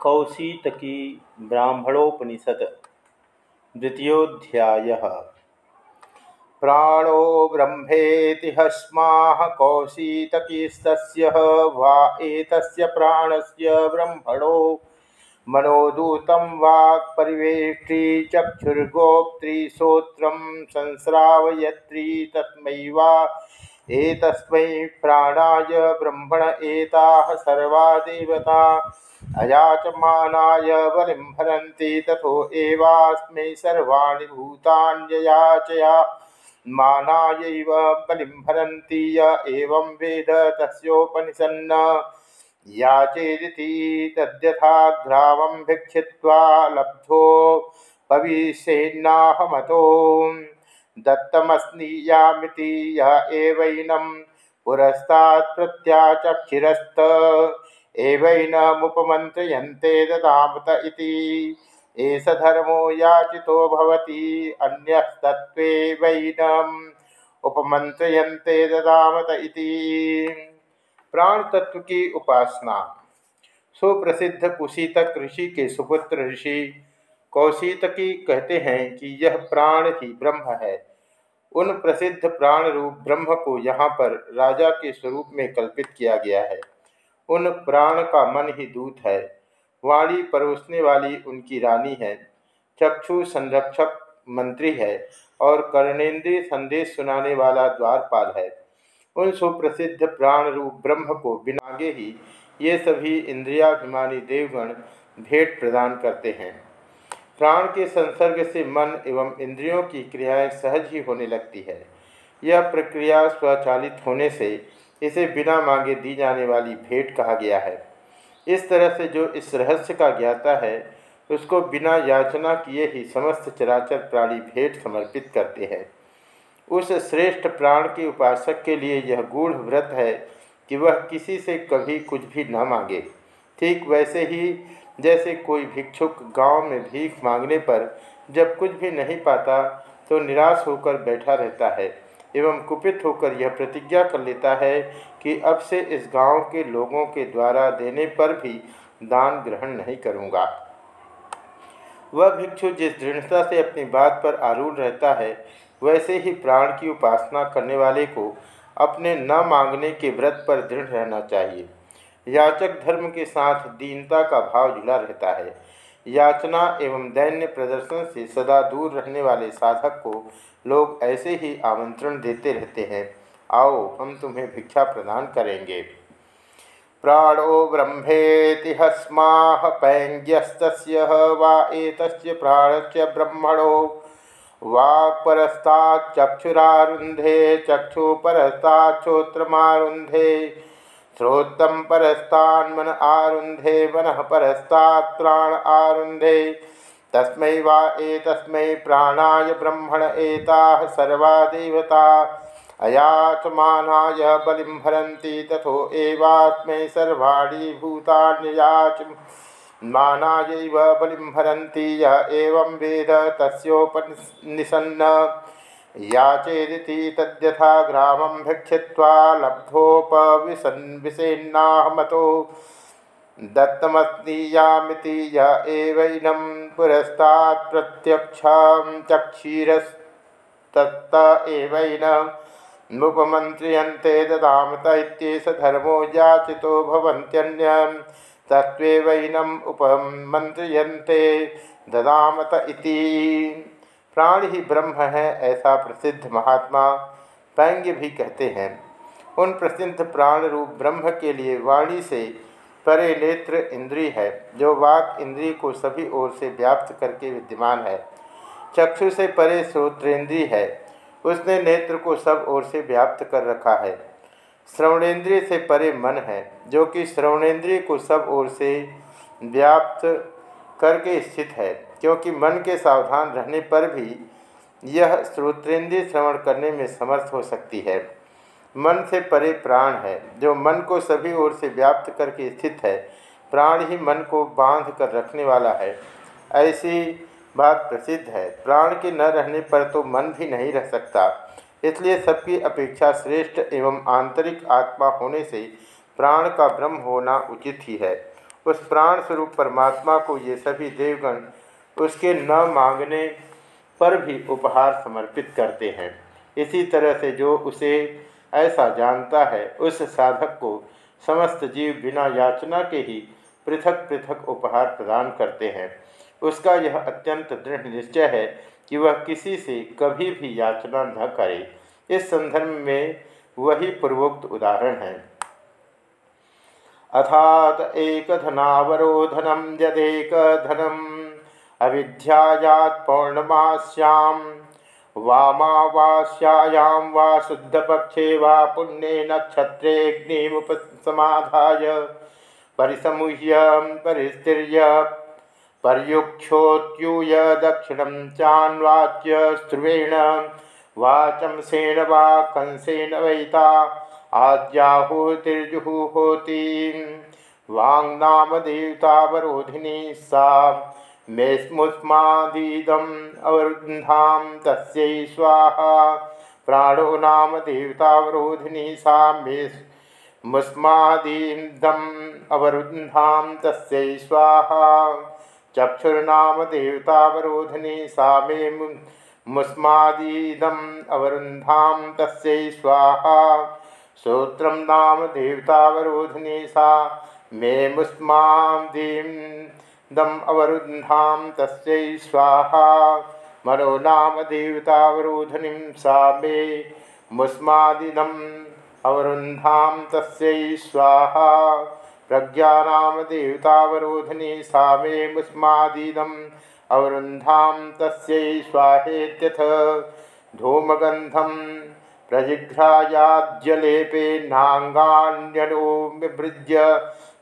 कौशीतकी ब्राह्मणोपनिषद द्वितीयोध्याय प्राणो ब्रह्मेति हस्माः कौशीतकीस्तस्य वा एतस्य प्राणस्य ब्रह्मणो मनोदूतं वाक्परिवेष्टि चक्षुर्गोप्त्रीश्रोत्रं संस्रावयत्री तस्मै वा एतस्मै प्राणाय ब्रह्मण एताः सर्वा देवता। अयाचमानाय बलिं हरन्ति तथो एवास्मै सर्वाणि भूतान्ययाचया मानायैव बलिं हरन्ति य एवं वेद तस्योपनिषन्न। याचेदिति तद्यथाग्रामं भिक्षित्वा लब्धो। भविष्येन्नाहमतो दत्तमस्नीयामिति, य एवैनं पुरस्तात् प्रत्याचक्षिरस्त। एवैनमुपमन्त्रयन्ते ददामत इति। एष धर्मो याचितो भवति अन्यस्तत्त्वेवैनम् उपमंत्रयन्ते ददामत इति। प्राण तत्व की उपासना। सुप्रसिद्ध कुशीतक ऋषि के सुपुत्र ऋषि कौशितकी कहते हैं कि यह प्राण ही ब्रह्म है। उन प्रसिद्ध प्राण रूप ब्रह्म को यहाँ पर राजा के स्वरूप में कल्पित किया गया है। उन प्राण का मन ही दूत है। वाणी परोसने वाली उनकी रानी है। चक्षु संरक्षक मंत्री है और कर्णेन्द्रीय संदेश सुनाने वाला द्वारपाल है। उन सुप्रसिद्ध प्राण रूप ब्रह्म को बिनागे ही ये सभी इंद्रियाभिमानी देवगण भेंट प्रदान करते हैं। प्राण के संसर्ग से मन एवं इंद्रियों की क्रियाएँ सहज ही होने लगती है। यह प्रक्रिया स्वचालित होने से इसे बिना मांगे दी जाने वाली भेंट कहा गया है। इस तरह से जो इस रहस्य का ज्ञाता है, उसको बिना याचना किए ही समस्त चराचर प्राणी भेंट समर्पित करते हैं। उस श्रेष्ठ प्राण के उपासक के लिए यह गूढ़ व्रत है कि वह किसी से कभी कुछ भी न मांगे। ठीक वैसे ही जैसे कोई भिक्षुक गाँव में भीख मांगने पर जब कुछ भी नहीं पाता तो निराश होकर बैठा रहता है एवं कुपित होकर यह प्रतिज्ञा कर लेता है कि अब से इस गाँव के लोगों के द्वारा देने पर भी दान ग्रहण नहीं करूँगा। वह भिक्षु जिस दृढ़ता से अपनी बात पर आरूढ़ रहता है, वैसे ही प्राण की उपासना करने वाले को अपने न मांगने के व्रत पर दृढ़ रहना चाहिए। याचक धर्म के साथ दीनता का भाव जुड़ा रहता है। याचना एवं दैन्य प्रदर्शन से सदा दूर रहने वाले साधक को लोग ऐसे ही आमंत्रण देते रहते हैं। आओ, हम तुम्हें भिक्षा प्रदान करेंगे। प्राणो ब्रह्मेति हस्मा पैंग्यस्त वा एक प्राणस्य ब्रह्मणो। वाक्परस्ताचक्षुरारुंधे चक्षुपरस्ताश्रोत्रमारुंधे श्रोत्रम परस्तान्मन आरुंधे मन परस्ताण आरुंधे तस्म वा एतस्मै प्राणाय ब्रह्मण एताः सर्वा देवता। अयाचमानाय बलिं हरन्ति तथो एवास्मै सर्वाणि भूतान्ययाच मानायैव बलिं हरन्ति य एवं वेद तस्योपनिषन्न याचेदिति तद्यथा ग्रामं भिक्षित्वा लब्धोपविशन् विषेन्नाहमतो दत्तमस्नीयामिति य एवैनं पुरस्तात् प्रत्यक्षं चक्षीरस्तत्त एवैनमुपमन्त्र्यन्ते ददामत इत्येष धर्मो याचितो भवन्त्यन्यं तत्त्वेवैनम् उपमन्त्र्यन्ते ददामत इति। प्राण ही ब्रह्म है, ऐसा प्रसिद्ध महात्मा पैंग्य भी कहते हैं। उन प्रसिद्ध प्राण रूप ब्रह्म के लिए वाणी से परे नेत्र इंद्रिय है, जो वाक इंद्रिय को सभी ओर से व्याप्त करके विद्यमान है। चक्षु से परे श्रोत्रेंद्रिय है, उसने नेत्र को सब ओर से व्याप्त कर रखा है। श्रवणेन्द्रिय से परे मन है, जो कि श्रवणेन्द्रिय को सब ओर से व्याप्त करके स्थित है। क्योंकि मन के सावधान रहने पर भी यह श्रोत्रेंद्रिय श्रवण करने में समर्थ हो सकती है। मन से परे प्राण है। जो मन को सभी ओर से व्याप्त करके स्थित है, प्राण ही मन को बाँध कर रखने वाला है। ऐसी बात प्रसिद्ध है। प्राण के न रहने पर तो मन भी नहीं रह सकता। इसलिए सबकी अपेक्षा श्रेष्ठ एवं आंतरिक आत्मा होने से प्राण का ब्रह्म होना उचित ही है। उस प्राण स्वरूप परमात्मा को ये सभी देवगण उसके न मांगने पर भी उपहार समर्पित करते हैं। इसी तरह से जो उसे ऐसा जानता है, उस साधक को समस्त जीव बिना याचना के ही पृथक पृथक उपहार प्रदान करते हैं। उसका यह अत्यंत दृढ़ निश्चय है कि वह किसी से कभी भी याचना न करे। इस संदर्भ में वही पूर्वोक्त उदाहरण है। अथात एक धनावरोधनम यदेक धनम अविद्यात पौर्णमास्याम वामावास्यायां वा शुद्धपक्षे वा पुण्ये नक्षत्रेऽग्निमुपसमाधाय परिसमुह्य परिस्तीर्य पर्युक्षोत्यूय दक्षिणं चान्वाच्य स्त्रुवेण वाचंसेन वा कंसेन वैता आद्याहुतिर्जुहुहोति। वाङ्नामदेवतावरोधिनी सा मेस्मुस्मादीदम् अवरुन्धां तस्यै स्वाहा। प्राणो नाम देवतावरोधिनी सा मेस्मुस्मादीदम् अवरुन्धां तस्यै स्वाहा। चक्षुर्नाम देवतावरोधिनी सा मे मुस्मादीदम् अवरुन्धां तस्यै स्वाहा। श्रोत्रं नाम देवतावरोधिनी सा मे मुस्मादीं दम अवरुद्धां तस्यै स्वाहा। मनो नाम देवतावरोधनीं सा मे मुस्मादिदम् अवरुन्धां तस्यै स्वाहा। प्रज्ञानाम देवतावरोधिनी सा मे मुस्मादिदम् अवरुन्धां तस्यै स्वाहेत्यथ। धूमगन्धं प्रजिघ्रायाज्यलेपे नाङ्गान्यनो विभृज्य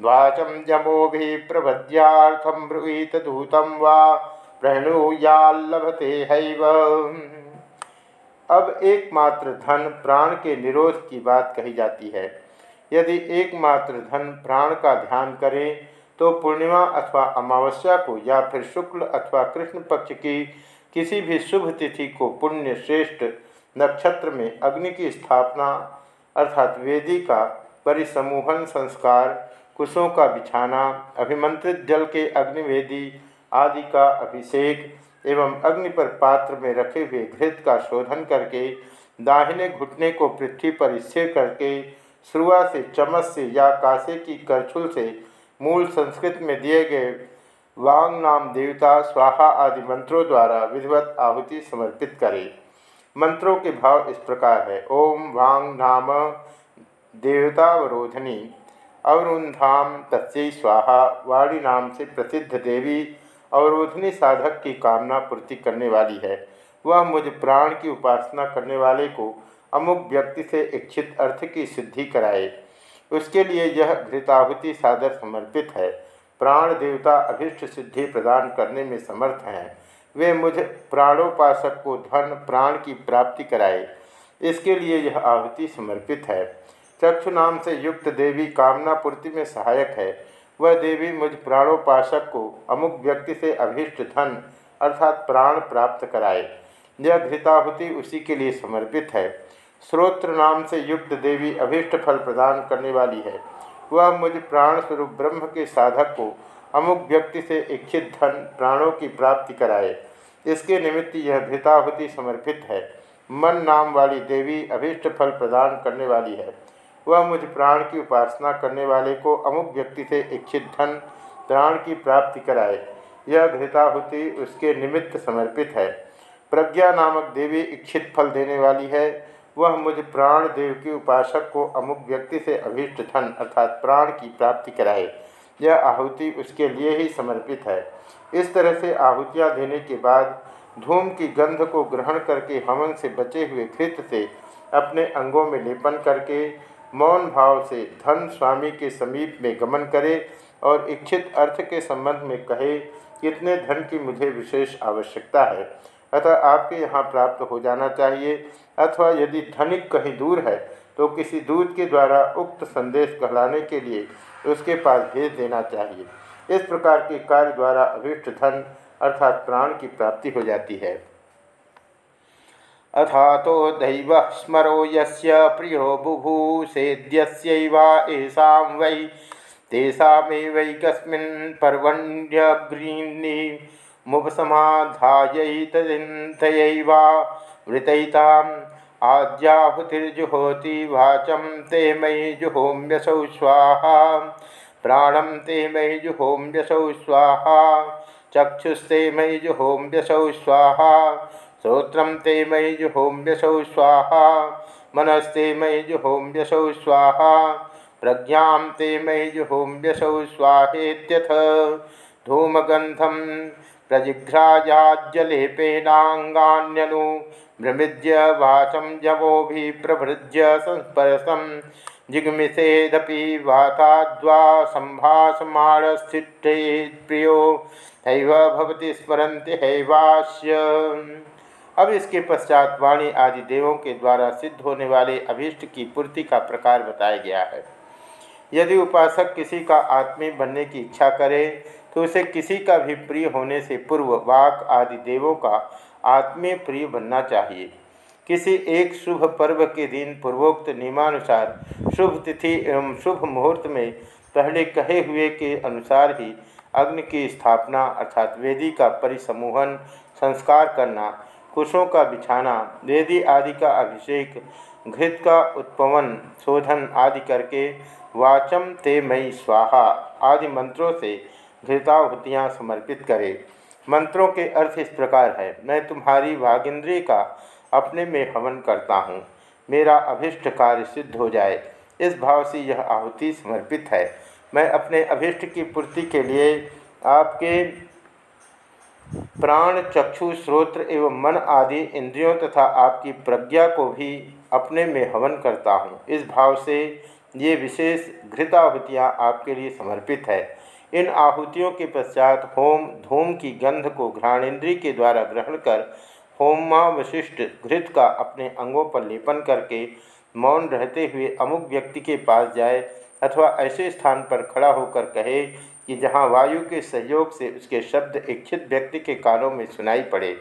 वाचं जमोभिः प्रभद्यार्थं ब्रुवीत दूतं वा प्रणुयाल्लभते हैव। अब एकमात्र धन प्राण के निरोध की बात कही जाती है। यदि एकमात्र धन प्राण का ध्यान करें तो पूर्णिमा अथवा अमावस्या को या फिर शुक्ल अथवा कृष्ण पक्ष की किसी भी शुभ तिथि को पुण्य श्रेष्ठ नक्षत्र में अग्नि की स्थापना अर्थात वेदी का परिसमूहन संस्कार कुशों का बिछाना, अभिमंत्रित जल के अग्निवेदी आदि का अभिषेक एवं अग्नि पर पात्र में रखे हुए घृत का शोधन करके, दाहिने घुटने को पृथ्वी पर स्थिर करके श्रुआ से चमच से या कासे की करछुल से मूल संस्कृत में दिए गए वांग नाम देवता, स्वाहा आदि मंत्रों द्वारा विधिवत आहुति समर्पित करे। मंत्रों के भाव इस प्रकार है। ओम वांग नाम देवतावरोधनी। अवरुंधाम तत्से स्वाहा वाणी नाम से प्रसिद्ध देवी अवरोधनी साधक की कामना पूर्ति करने वाली है। वह मुझ प्राण की उपासना करने वाले को अमुक व्यक्ति से इच्छित अर्थ की सिद्धि कराए। उसके लिए यह घृताहुति सादर समर्पित है। प्राण देवता अभिष्ट सिद्धि प्रदान करने में समर्थ हैं। वे मुझ प्राणोपासक को धन, प्राण की प्राप्ति कराए। इसके लिए यह आहुति समर्पित है। चक्षु नाम से युक्त देवी कामना पूर्ति में सहायक है। वह देवी मुझ प्राणोपासक को अमुक व्यक्ति से अभीष्ट धन अर्थात प्राण प्राप्त कराए। यह घृताहुति उसी के लिए समर्पित है। श्रोत्र नाम से युक्त देवी अभीष्ट फल प्रदान करने वाली है। वह मुझ प्राण स्वरूप ब्रह्म के साधक को अमुक व्यक्ति से इच्छित धन प्राणों की प्राप्ति कराए। इसके निमित्त यह घृताहुति समर्पित है। मन नाम वाली देवी अभीष्ट फल प्रदान करने वाली है। वह मुझ प्राण की उपासना करने वाले को अमुक व्यक्ति से इच्छित धन, प्राण की प्राप्ति कराए। यह घृताहुति उसके निमित्त समर्पित है। प्रज्ञा नामक देवी इच्छित फल देने वाली है। वह मुझ प्राण देव की उपासक को अमुक व्यक्ति से अभीष्ट धन अर्थात प्राण की प्राप्ति कराए। यह आहुति उसके लिए ही समर्पित है। इस तरह से आहुतियाँ देने के बाद धूम की गंध को ग्रहण करके हवन से बचे हुए घृत से अपने अंगों में लेपन करके मौन भाव से धन स्वामी के समीप में गमन करे और इच्छित अर्थ के संबंध में कहे कितने धन की मुझे विशेष आवश्यकता है। अतः आपके यहाँ प्राप्त हो जाना चाहिए। अथवा यदि धनिक कहीं दूर है तो किसी दूत के द्वारा उक्त संदेश कहलाने के लिए उसके पास भेज देना चाहिए। इस प्रकार के कार्य द्वारा अभिष्ट धन, अर्थात प्राण की प्राप्ति हो जाती है। अथा तो दैव स्मरो यस्य प्रियो बुभूषेद्यस्यैवा येषां वै। तेषामेवैकस्मिन् पर्वण्यग्रीन्नि मुपसमाधायैतदिन्थयैवा वृतैताम् आद्याहुतिर्जुहोति वाचं ते मयि जुहोम्यसौ स्वाहा। प्राणं ते मयि जुहोम्यसौ स्वाहा। चक्षुस्ते मयि जुहोम्यसौ स्वाहा। श्रोत्रं ते मयि जुहोम्यसौ स्वाहा, मनस्ते मयि जुहोम्यसौ स्वाहा, प्रज्ञा ते मयि जुहोम्यसौ स्वाहेत्यथ। धूमगंधम प्रजिघ्रायाज्जलेपेनांगान्यनु भ्रमिज्य वाचं जवोभि प्रभृज्य संस्परसं जिग्मिषेदपि वाताद्वा सम्भाषमाणस्थिष्ठे प्रियो, हैव भवति स्मरन्ति हैवास्य। अब इसके पश्चात वाणी आदि देवों के द्वारा सिद्ध होने वाले अभीष्ट की पूर्ति का प्रकार बताया गया है। यदि उपासक किसी का आत्मी बनने की इच्छा करे तो उसे किसी का भी प्रिय होने से पूर्व वाक आदि देवों का आत्मीय प्रिय बनना चाहिए। किसी एक शुभ पर्व के दिन पूर्वोक्त नियमानुसार शुभ तिथि एवं शुभ मुहूर्त में पहले कहे हुए के अनुसार ही अग्नि की स्थापना अर्थात वेदी का परिसमूहन संस्कार करना कुशों का बिछाना, वेदी आदि का अभिषेक, घृत का उत्पवन, शोधन आदि करके वाचम ते मई स्वाहा आदि मंत्रों से घृताहुतियाँ समर्पित करें। मंत्रों के अर्थ इस प्रकार है। मैं तुम्हारी वागिंद्री का अपने में हवन करता हूँ। मेरा अभिष्ट कार्य सिद्ध हो जाए। इस भाव से यह आहुति समर्पित है। मैं अपने अभिष्ट की पूर्ति के लिए आपके प्राण, चक्षु, श्रोत्र एवं मन आदि इंद्रियों तथा आपकी प्रज्ञा को भी अपने में हवन करता हूँ। इस भाव से ये विशेष घृताहुतियाँ आपके लिए समर्पित है। इन आहुतियों के पश्चात होम, धूम की गंध को घ्राणेन्द्रीय के द्वारा ग्रहण कर होमावशिष्ट घृत का अपने अंगों पर लेपन करके मौन रहते हुए अमुक व्यक्ति के पास जाए अथवा ऐसे स्थान पर खड़ा होकर कहे कि जहाँ वायु के सहयोग से उसके शब्द इच्छित व्यक्ति के कानों में सुनाई पड़े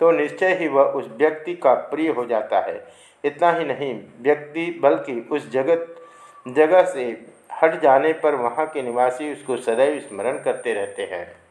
तो निश्चय ही वह उस व्यक्ति का प्रिय हो जाता है। इतना ही नहीं, व्यक्ति बल्कि उस जगत, जगह से हट जाने पर वहाँ के निवासी उसको सदैव स्मरण करते रहते हैं।